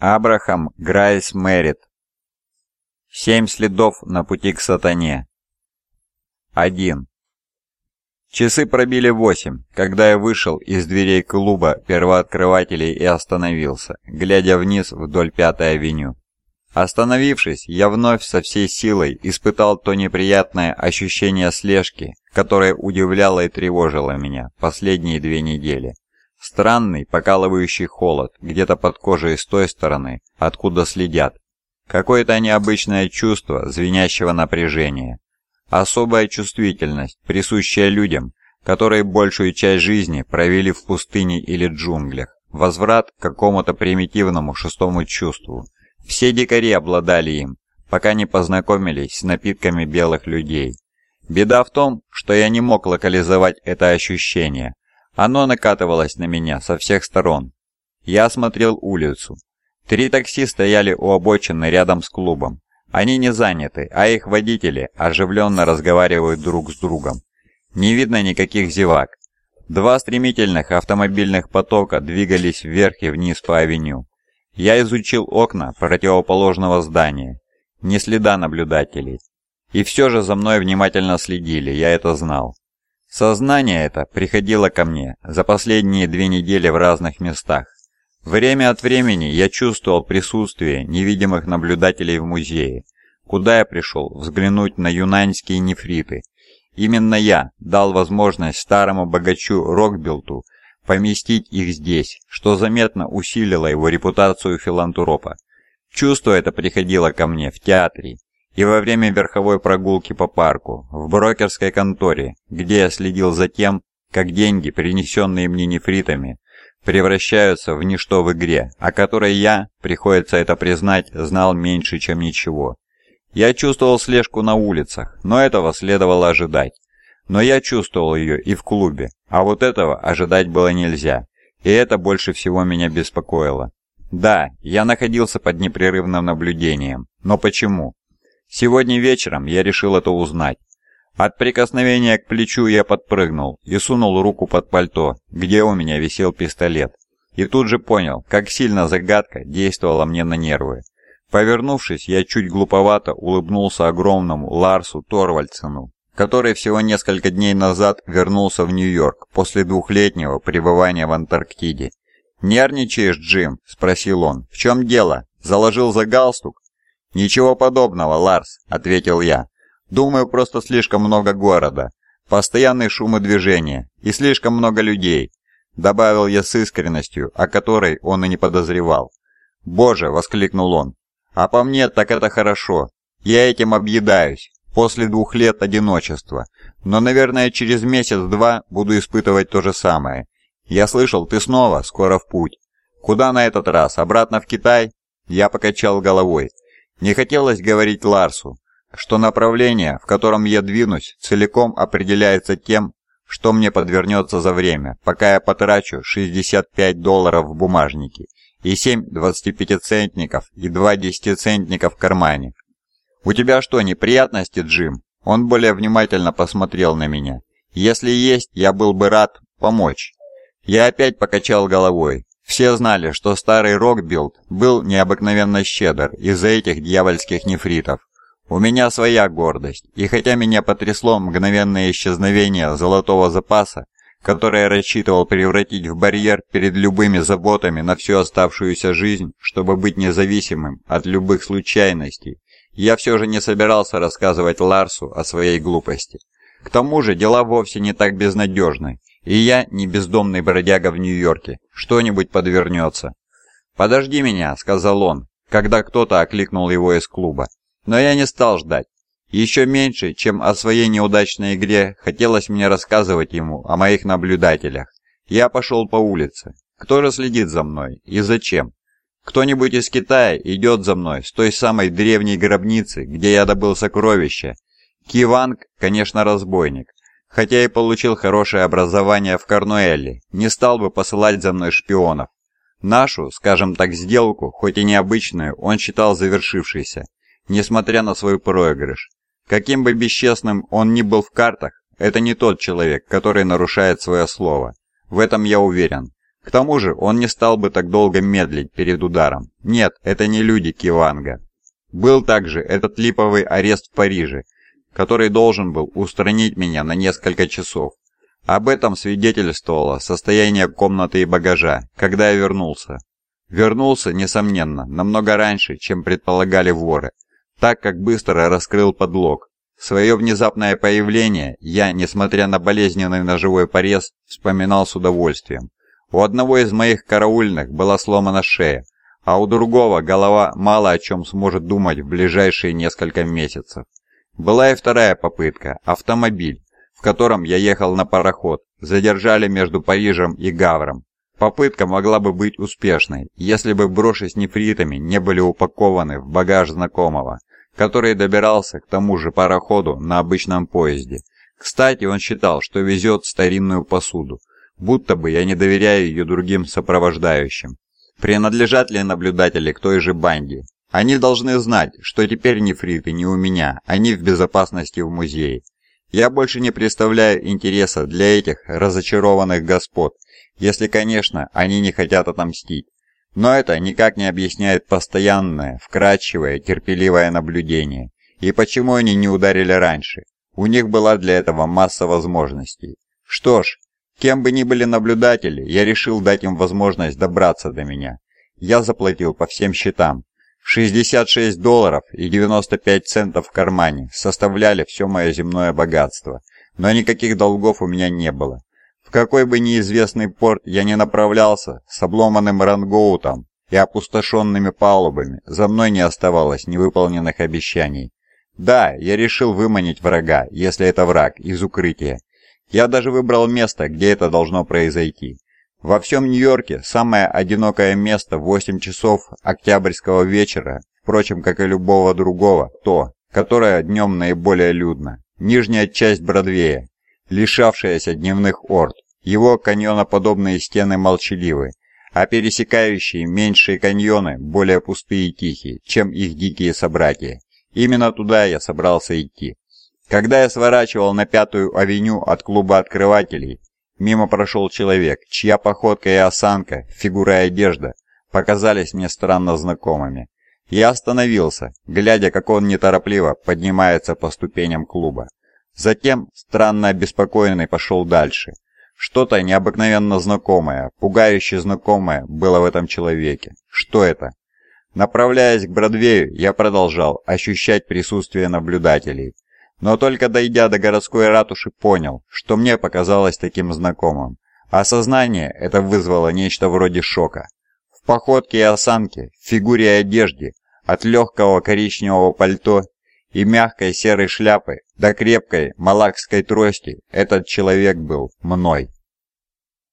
Абрахам Грайс Мэрит. Семь следов на пути к сатане. 1. Часы пробили восемь, когда я вышел из дверей клуба первооткрывателей и остановился, глядя вниз вдоль Пятой авеню. Остановившись, я вновь со всей силой испытал то неприятное ощущение слежки, которое удивляло и тревожило меня последние две недели. Странный, покалывающий холод, где-то под кожей с той стороны, откуда следят. Какое-то необычное чувство звенящего напряжения. Особая чувствительность, присущая людям, которые большую часть жизни провели в пустыне или джунглях. Возврат к какому-то примитивному шестому чувству. Все дикари обладали им, пока не познакомились с напитками белых людей. Беда в том, что я не мог локализовать это ощущение, оно накатывалось на меня со всех сторон. Я смотрел улицу. Три такси стояли у обочины рядом с клубом. Они не заняты, а их водители оживленно разговаривают друг с другом. Не видно никаких зевак. Два стремительных автомобильных потока двигались вверх и вниз по авеню. Я изучил окна противоположного здания. Ни следа наблюдателей. И все же за мной внимательно следили, я это знал. Сознание это приходило ко мне за последние две недели в разных местах. Время от времени я чувствовал присутствие невидимых наблюдателей в музее, куда я пришел взглянуть на юнаньские нефриты. Именно я дал возможность старому богачу Рокбилту поместить их здесь, что заметно усилило его репутацию филантропа. Чувство это приходило ко мне в театре, и во время верховой прогулки по парку, в брокерской конторе, где я следил за тем, как деньги, принесенные мне нефритами, превращаются в ничто в игре, о которой я, приходится это признать, знал меньше, чем ничего. Я чувствовал слежку на улицах, но этого следовало ожидать. Но я чувствовал ее и в клубе, а вот этого ожидать было нельзя, и это больше всего меня беспокоило. Да, я находился под непрерывным наблюдением, но почему? Сегодня вечером я решил это узнать. От прикосновения к плечу я подпрыгнул и сунул руку под пальто, где у меня висел пистолет. И тут же понял, как сильно загадка действовала мне на нервы. Повернувшись, я чуть глуповато улыбнулся огромному Ларсу Торвальдсену, который всего несколько дней назад вернулся в Нью-Йорк после двухлетнего пребывания в Антарктиде. «Нервничаешь, Джим?» – спросил он. «В чем дело? Заложил за галстук?» «Ничего подобного, Ларс», — ответил я. «Думаю, просто слишком много города, постоянный шум и движение, и слишком много людей», — добавил я с искренностью, о которой он и не подозревал. «Боже!» — воскликнул он. «А по мне так это хорошо. Я этим объедаюсь, после двух лет одиночества. Но, наверное, через месяц-два буду испытывать то же самое. Я слышал, ты снова, скоро в путь. Куда на этот раз? Обратно в Китай?» Я покачал головой. Не хотелось говорить Ларсу, что направление, в котором я двинусь, целиком определяется тем, что мне подвернется за время, пока я потрачу 65 долларов в бумажнике и 7 25-центников и 2 10-центника в кармане. «У тебя что, неприятности, Джим?» Он более внимательно посмотрел на меня. «Если есть, я был бы рад помочь». Я опять покачал головой. Все знали, что старый Рокбилд был необыкновенно щедр из-за этих дьявольских нефритов. У меня своя гордость, и хотя меня потрясло мгновенное исчезновение золотого запаса, который я рассчитывал превратить в барьер перед любыми заботами на всю оставшуюся жизнь, чтобы быть независимым от любых случайностей, я все же не собирался рассказывать Ларсу о своей глупости. К тому же дела вовсе не так безнадежны, и я не бездомный бродяга в Нью-Йорке. Что-нибудь подвернется». «Подожди меня», — сказал он, когда кто-то окликнул его из клуба. Но я не стал ждать. Еще меньше, чем о своей неудачной игре, хотелось мне рассказывать ему о моих наблюдателях. Я пошел по улице. Кто же следит за мной и зачем? Кто-нибудь из Китая идет за мной с той самой древней гробницы, где я добыл сокровища. Киванг, конечно, разбойник. Хотя и получил хорошее образование в Корнуэле, не стал бы посылать за мной шпионов. Нашу, скажем так, сделку, хоть и необычную, он считал завершившейся, несмотря на свой проигрыш. Каким бы бесчестным он ни был в картах, это не тот человек, который нарушает свое слово. В этом я уверен. К тому же он не стал бы так долго медлить перед ударом. Нет, это не люди Киванга. Был также этот липовый арест в Париже – который должен был устранить меня на несколько часов. Об этом свидетельствовало состояние комнаты и багажа, когда я вернулся. Вернулся, несомненно, намного раньше, чем предполагали воры, так как быстро раскрыл подлог. Свое внезапное появление я, несмотря на болезненный ножевой порез, вспоминал с удовольствием. У одного из моих караульных была сломана шея, а у другого голова мало о чем сможет думать в ближайшие несколько месяцев. Была и вторая попытка – автомобиль, в котором я ехал на пароход, задержали между Парижем и Гавром. Попытка могла бы быть успешной, если бы броши с нефритами не были упакованы в багаж знакомого, который добирался к тому же пароходу на обычном поезде. Кстати, он считал, что везет старинную посуду, будто бы я не доверяю ее другим сопровождающим. Принадлежат ли наблюдатели к той же банде? Они должны знать, что теперь нефриты не у меня, они в безопасности в музее. Я больше не представляю интереса для этих разочарованных господ, если, конечно, они не хотят отомстить. Но это никак не объясняет постоянное, вкрадчивое, терпеливое наблюдение. И почему они не ударили раньше? У них была для этого масса возможностей. Что ж, кем бы ни были наблюдатели, я решил дать им возможность добраться до меня. Я заплатил по всем счетам, 66 долларов и 95 центов в кармане составляли все мое земное богатство, но никаких долгов у меня не было. В какой бы неизвестный порт я ни направлялся, с обломанным рангоутом и опустошенными палубами, за мной не оставалось невыполненных обещаний. Да, я решил выманить врага, если это враг, из укрытия. Я даже выбрал место, где это должно произойти. Во всем Нью-Йорке самое одинокое место в 8 часов октябрьского вечера, впрочем, как и любого другого, то, которое днем наиболее людно. Нижняя часть Бродвея, лишавшаяся дневных орд. Его каньоноподобные стены молчаливы, а пересекающие меньшие каньоны более пустые и тихие, чем их дикие собратья. Именно туда я собрался идти. Когда я сворачивал на Пятую авеню от клуба открывателей, Мимо прошел человек, чья походка и осанка, фигура и одежда показались мне странно знакомыми. Я остановился, глядя, как он неторопливо поднимается по ступеням клуба. Затем, странно обеспокоенный, пошел дальше. Что-то необыкновенно знакомое, пугающе знакомое было в этом человеке. Что это? Направляясь к Бродвею, я продолжал ощущать присутствие наблюдателей – но только дойдя до городской ратуши, понял, что мне показалось таким знакомым. Осознание это вызвало нечто вроде шока. В походке и осанке, в фигуре и одежде, от легкого коричневого пальто и мягкой серой шляпы до крепкой малакской трости этот человек был мной.